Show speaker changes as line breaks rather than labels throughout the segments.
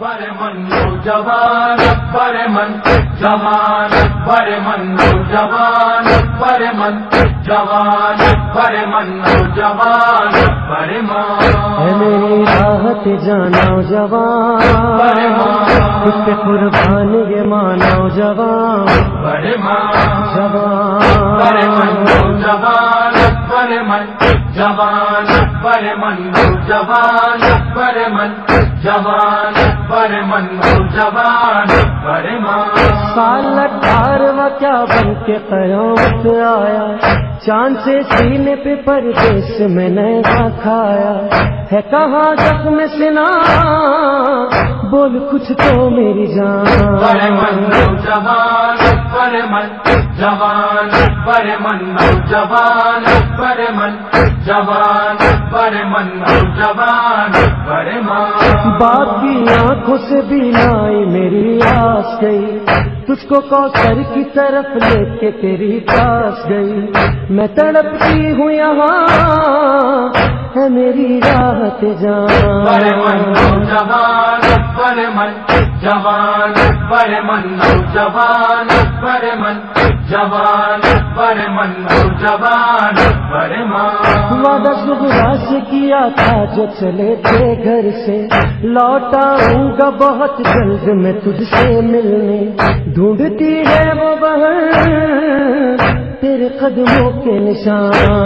اکبر من جوان اکبر من جوان اکبر من جوان اکبر من جوان اکبر من جوان اکبر
میری راحت جانا جوان اس پہ قربان یہ مانا جوان جوان۔
بڑے من جوان اکبر من جوان اکبر من جوان اکبر من جوان اکبر من جوان ماں
سال اٹھارہ کیا بن کے قیامت آیا چاند سے سینے پہ پردیس میں نیا کھایا ہے کہاں زخم سنا بول کچھ تو میری
بڑے من
جان
جوان بڑے من جوان بڑے من جوان بڑے من جوان بڑے من جوان بڑے ماں۔
باقی آنکھوں سے بھی نائی میری آس گئی۔ تجھ کو کوثر کی طرف لے کے تیری پاس گئی۔ میں تڑپتی ہوں یہاں ہے میری راحت
بڑے من
جان
جوان بڑے من جوان بڑے من جوان من۔ جوان بڑے من جوان بڑے ماں۔
وعدہ صبح سے کیا تھا جو چلے تھے گھر سے۔ لوٹا ہوں گا بہت جلد میں تجھ سے ملنے۔ ڈھونڈتی ہے وہ بہن تیرے قدموں کے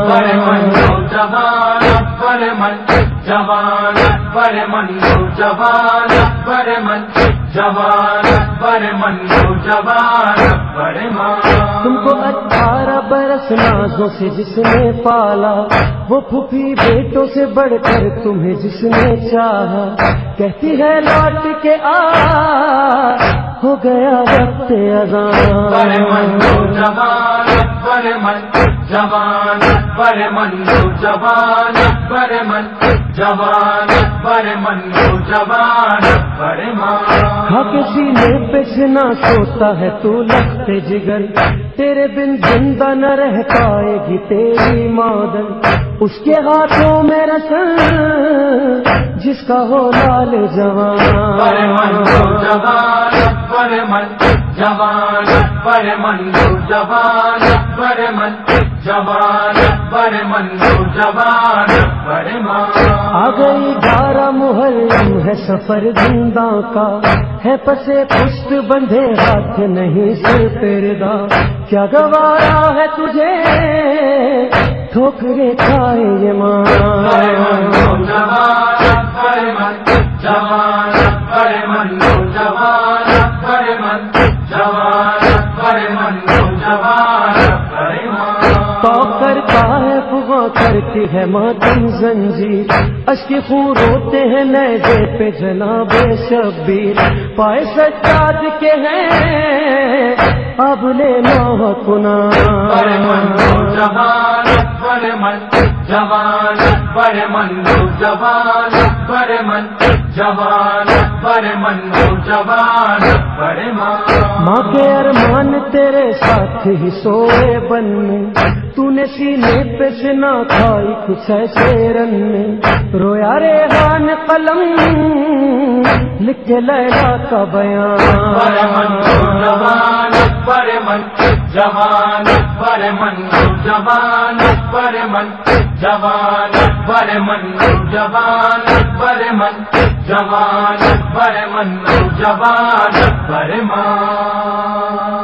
بڑے من
نشان
جوان بڑے من جوان بڑے من جوان بڑے من جوان بڑے من جوان بڑے ماں
تم کو اٹھارہ برس نازوں سے جس نے پالا وہ پھوپھی بیٹوں سے بڑھ کر تمہیں جس نے چاہا کہتی ہے لوٹ کے آ ہو گیا وقت
بڑے من
اذان
جوان بڑے من جوان بڑے من جوان بڑے من جوان بڑے من جوان بڑے ماں
کھا کے سینے پہ سنا سوتا ہے تو لگتے جگر۔ تیرے بن زندہ نہ رہ پائے گی تیری مادر۔ اس کے ہاتھوں میں رسن جس کا ہو لال
بڑے من
جوان
جوان بڑے من جوان بڑے من جوان بڑے من جوان جوان ماں
آ گئی گارہ محرم ہے سفر زندہ کا ہے پسے پشت بندھے ہاتھ نہیں سر پیردا کیا گوارا ہے تجھے ٹھوکرے کھائے یہ ماں
جوان من جوان من جوان من جوان من جوان ماں
تو کرتا ہے فغا کرتی ہے ماتم زنجیر۔ اشک خون روتے ہیں نیزے پہ جناب شبیر۔ پائے سجاد کے ہیں اب لے نو کنا
جوان بڑے من جوان بڑے من جوان بڑے من جوان بڑے من جوان بڑے ماں
ماں کے ارمان تیرے ساتھ ہی سوئے بن میں تو نے سینے پہ سنا کھائی کچھ ایسے رن میں رویا رے خان قلم لکھ کے لیلا کا
بڑے من
بیان
جوان بڑے من جوان بڑے من جوان بڑے من جوان بڑے من جوان بڑے من جوان بڑے من جوان بڑے ماں